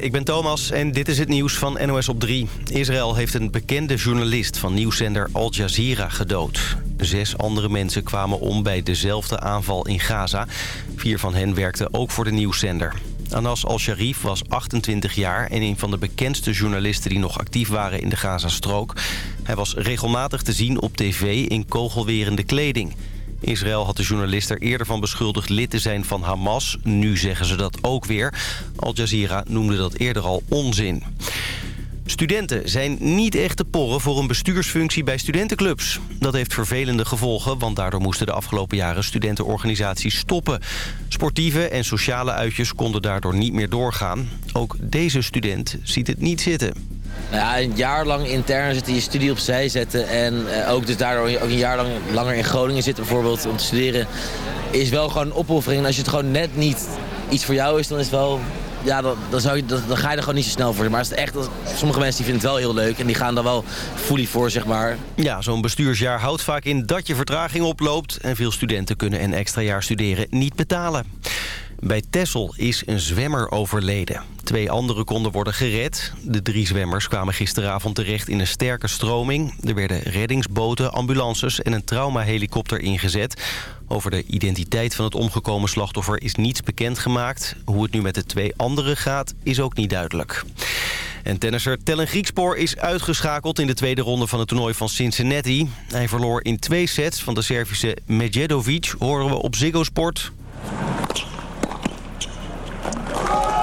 Ik ben Thomas en dit is het nieuws van NOS op 3. Israël heeft een bekende journalist van nieuwszender Al Jazeera gedood. Zes andere mensen kwamen om bij dezelfde aanval in Gaza. Vier van hen werkten ook voor de nieuwszender. Anas al-Sharif was 28 jaar en een van de bekendste journalisten die nog actief waren in de Gazastrook. Hij was regelmatig te zien op tv in kogelwerende kleding. Israël had de journalist er eerder van beschuldigd lid te zijn van Hamas. Nu zeggen ze dat ook weer. Al Jazeera noemde dat eerder al onzin. Studenten zijn niet echt te porren voor een bestuursfunctie bij studentenclubs. Dat heeft vervelende gevolgen, want daardoor moesten de afgelopen jaren studentenorganisaties stoppen. Sportieve en sociale uitjes konden daardoor niet meer doorgaan. Ook deze student ziet het niet zitten. Ja, een jaar lang intern zitten, je studie opzij zetten... en eh, ook dus daardoor ook een jaar lang langer in Groningen zitten bijvoorbeeld om te studeren... is wel gewoon een opoffering. En als je het gewoon net niet iets voor jou is, dan is het wel... Ja, dan, zou je, ga je er gewoon niet zo snel voor. Maar het echt, sommige mensen die vinden het wel heel leuk en die gaan er wel fully voor, zeg maar. Ja, zo'n bestuursjaar houdt vaak in dat je vertraging oploopt... en veel studenten kunnen een extra jaar studeren niet betalen. Bij Tessel is een zwemmer overleden. Twee anderen konden worden gered. De drie zwemmers kwamen gisteravond terecht in een sterke stroming. Er werden reddingsboten, ambulances en een traumahelikopter ingezet. Over de identiteit van het omgekomen slachtoffer is niets bekendgemaakt. Hoe het nu met de twee anderen gaat, is ook niet duidelijk. En tennisser Tellen Griekspoor is uitgeschakeld in de tweede ronde van het toernooi van Cincinnati. Hij verloor in twee sets van de Servische Medjedovic, horen we op Ziggo Sport.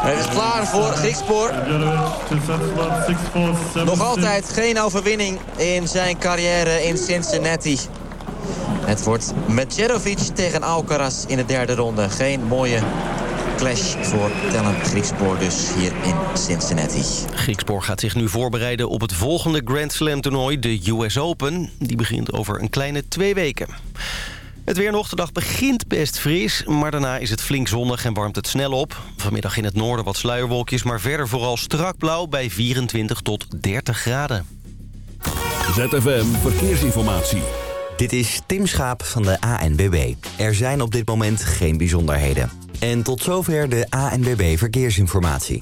Het is klaar voor Griekspoor. Nog altijd geen overwinning in zijn carrière in Cincinnati. Het wordt Medjedovic tegen Alcaraz in de derde ronde. Geen mooie clash voor Tellen Griekspoor dus hier in Cincinnati. Griekspoor gaat zich nu voorbereiden op het volgende Grand Slam toernooi, de US Open. Die begint over een kleine twee weken. Het weer nog, begint best fris, maar daarna is het flink zonnig en warmt het snel op. Vanmiddag in het noorden wat sluierwolkjes, maar verder vooral strak blauw bij 24 tot 30 graden. ZFM Verkeersinformatie. Dit is Tim Schaap van de ANBB. Er zijn op dit moment geen bijzonderheden. En tot zover de ANBB Verkeersinformatie.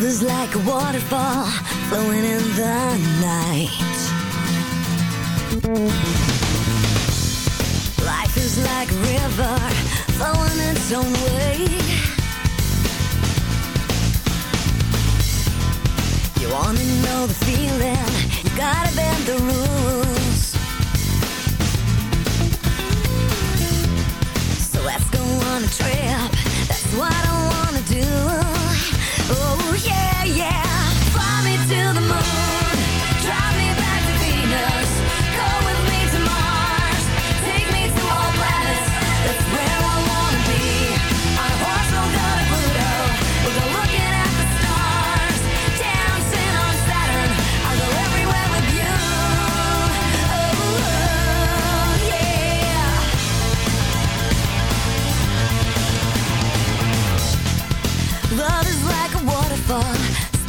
Love is like a waterfall flowing in the night. Life is like a river flowing its own way. You wanna know the feeling, you gotta bend the rules.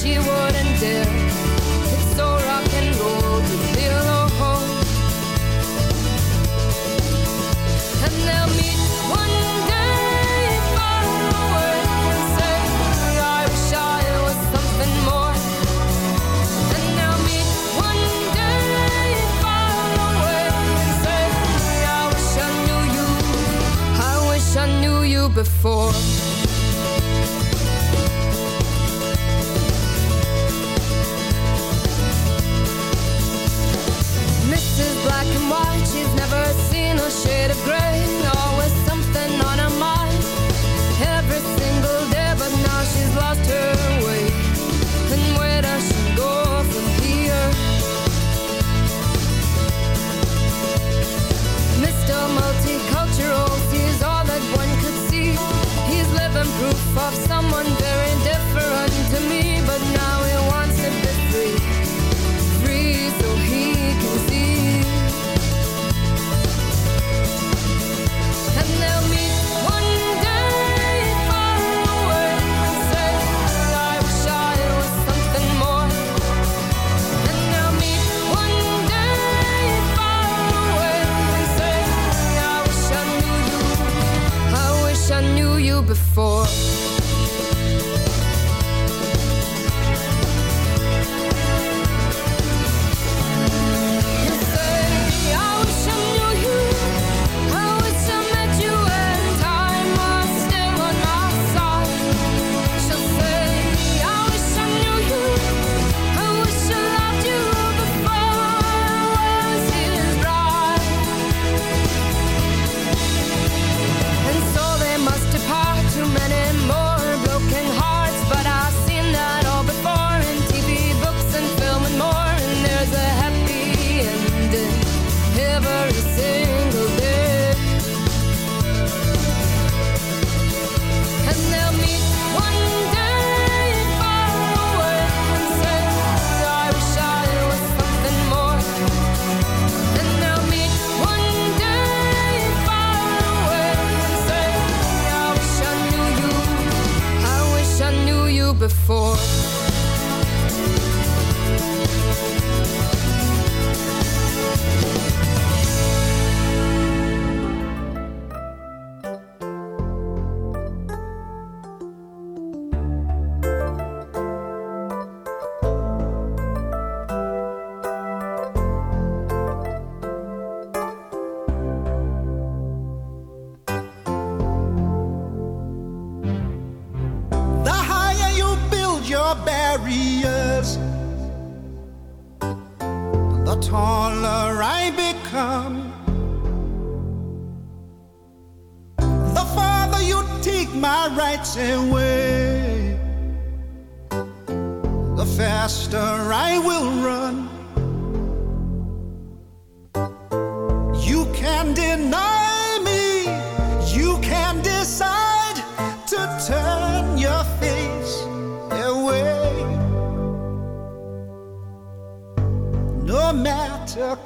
she wouldn't dare. It's so rock and roll to feel a home. And they'll meet one day far away and say, I wish I was something more. And they'll meet one day far away and say, I wish I knew you. I wish I knew you before.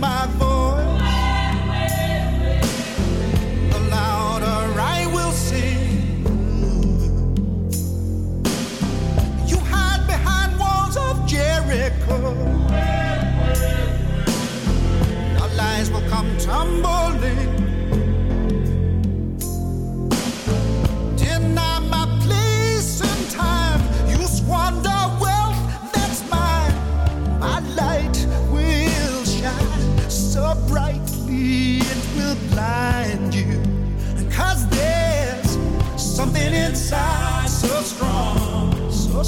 my voice.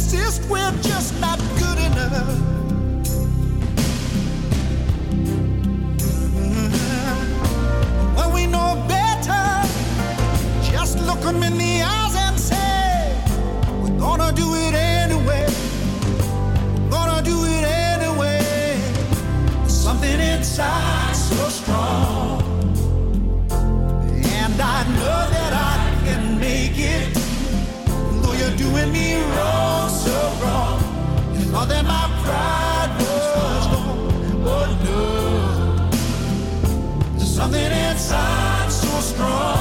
insist we're just not good enough. Mm-hmm. Well, we know better. Just look them in the eyes and say, We're gonna do it anyway. Gonna do it anyway. There's something inside so strong. And I know that I can make it though you're doing me wrong so wrong. You thought that my pride was gone. Oh no, there's something inside so strong.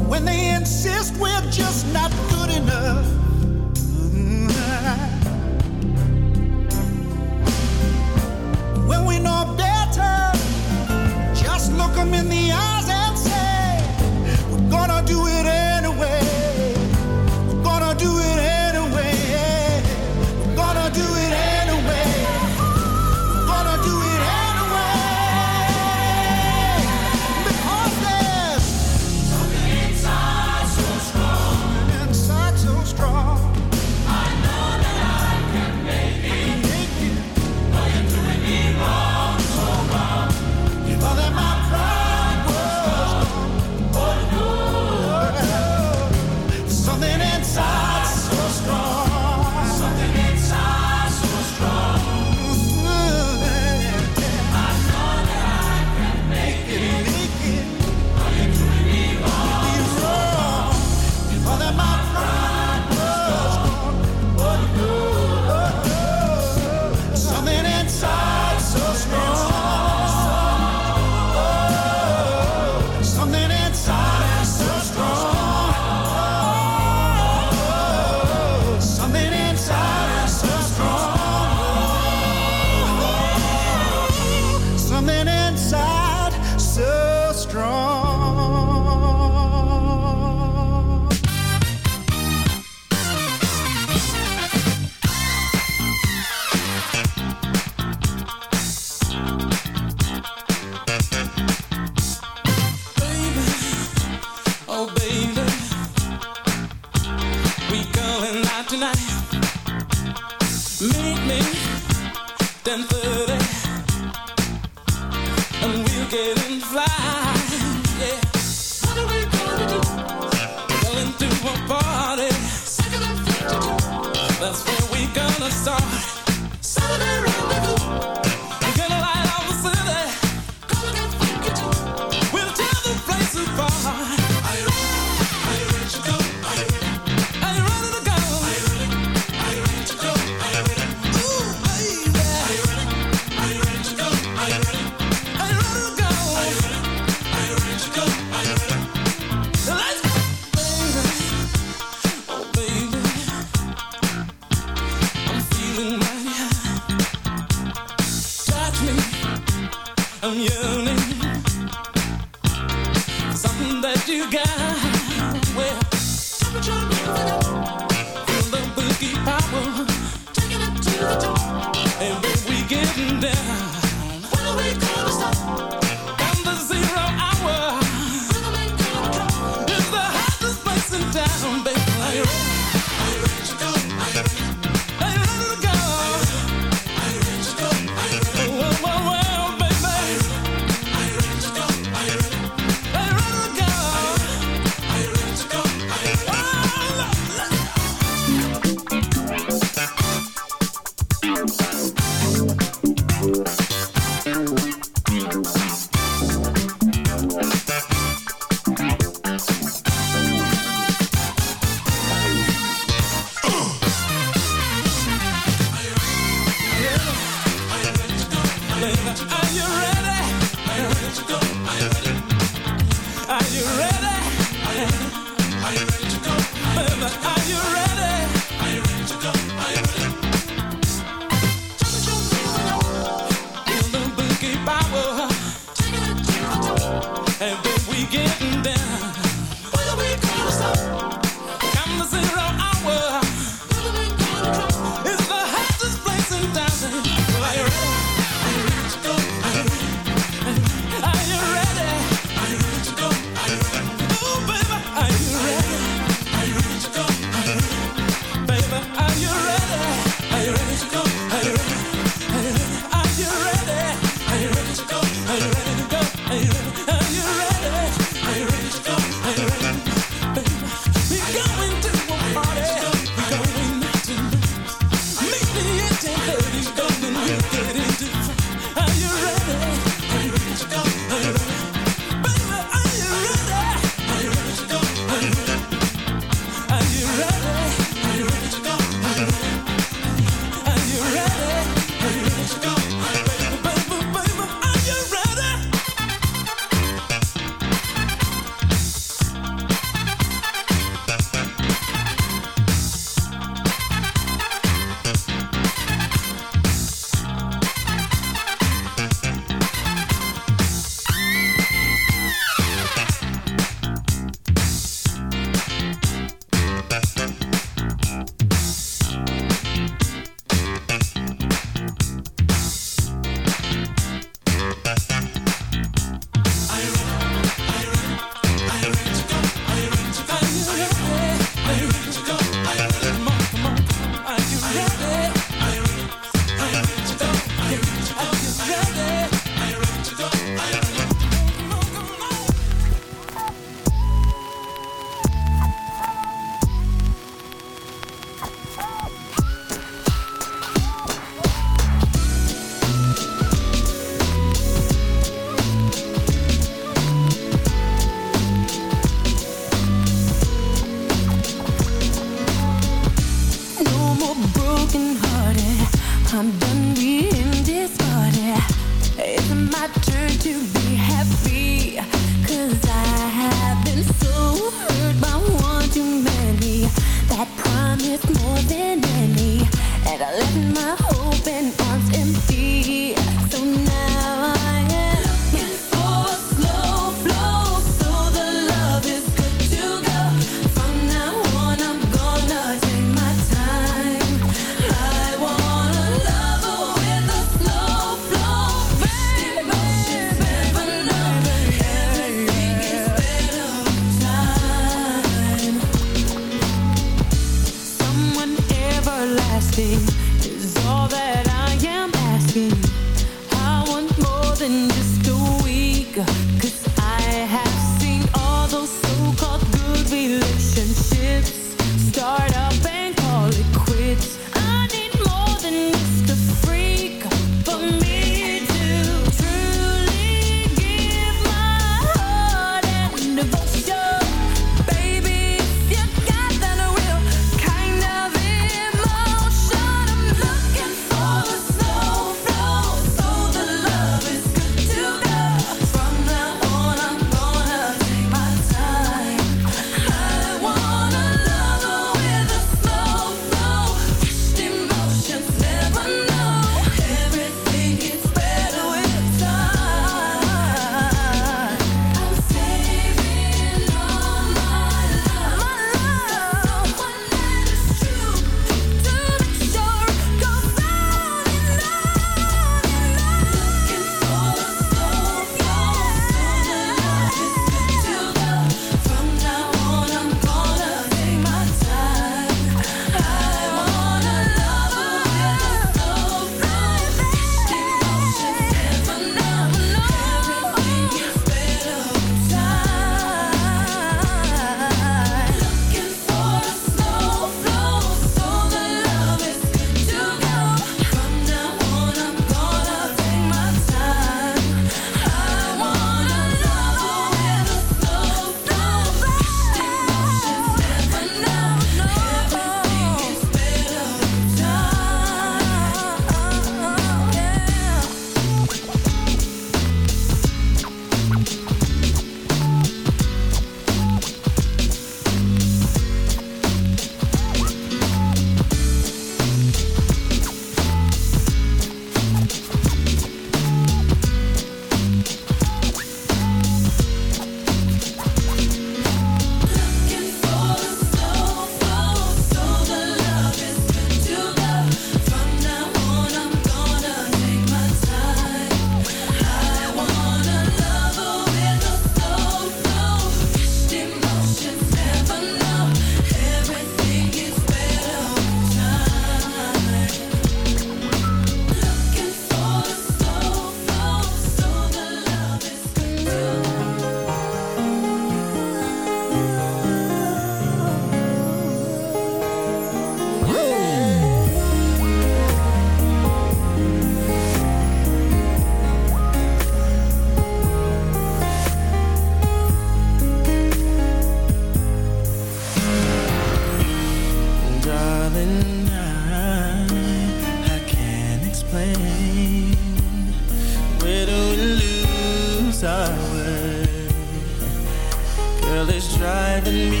Driving me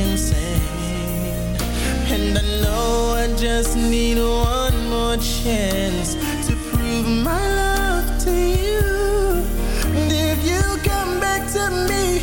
insane. And I know I just need one more chance to prove my love to you. And if you come back to me,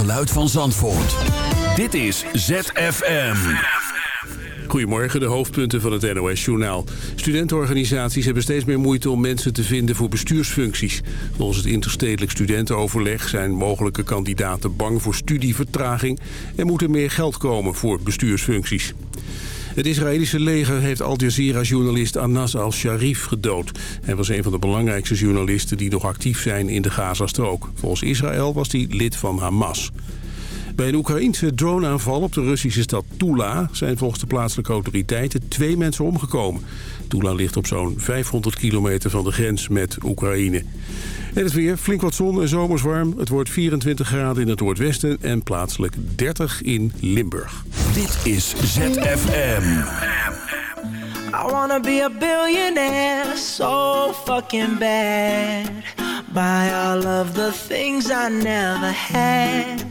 geluid van Zandvoort. Dit is ZFM. Goedemorgen, de hoofdpunten van het NOS-journaal. Studentenorganisaties hebben steeds meer moeite om mensen te vinden voor bestuursfuncties. Volgens het interstedelijk studentenoverleg zijn mogelijke kandidaten bang voor studievertraging... en moet er meer geld komen voor bestuursfuncties. Het Israëlische leger heeft Al Jazeera-journalist Anas al-Sharif gedood. Hij was een van de belangrijkste journalisten die nog actief zijn in de Gazastrook. Volgens Israël was hij lid van Hamas. Bij een Oekraïnse droneaanval op de Russische stad Tula... zijn volgens de plaatselijke autoriteiten twee mensen omgekomen. Tula ligt op zo'n 500 kilometer van de grens met Oekraïne. En het weer, flink wat zon en zomers warm. Het wordt 24 graden in het noordwesten en plaatselijk 30 in Limburg. Dit is ZFM. I wanna be a billionaire so fucking bad. Buy all of the things I never had.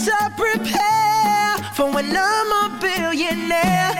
better prepare for when I'm a billionaire.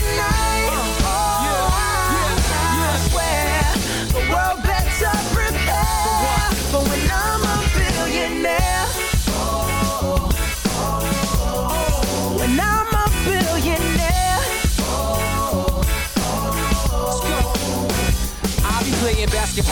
más.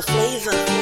the flavor.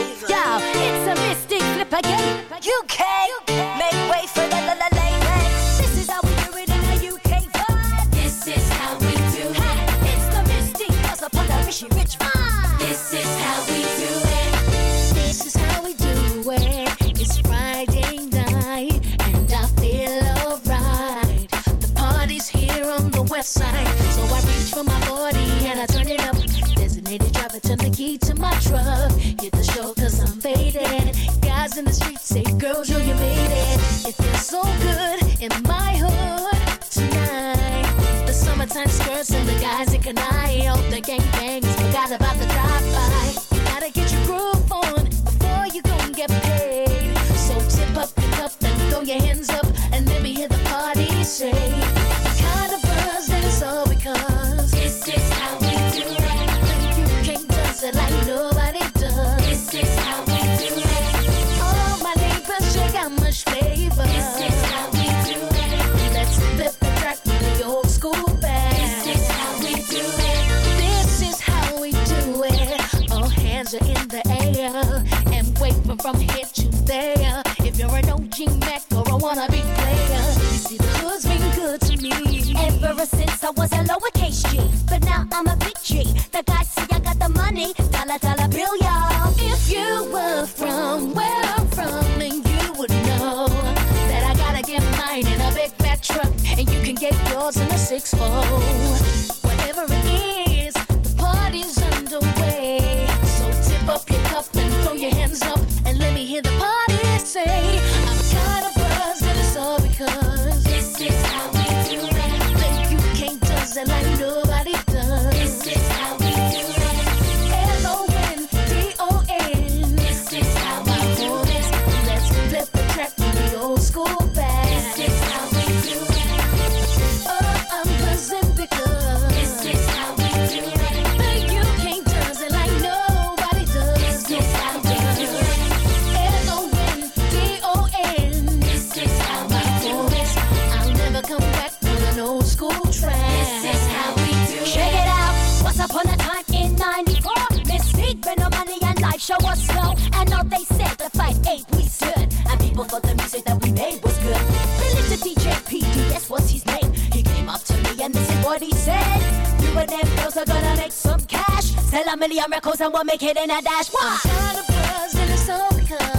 but them girls are gonna make some cash. Sell a million records and we'll make it in a dash. What? I'm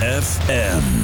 FM.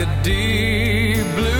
A deep blue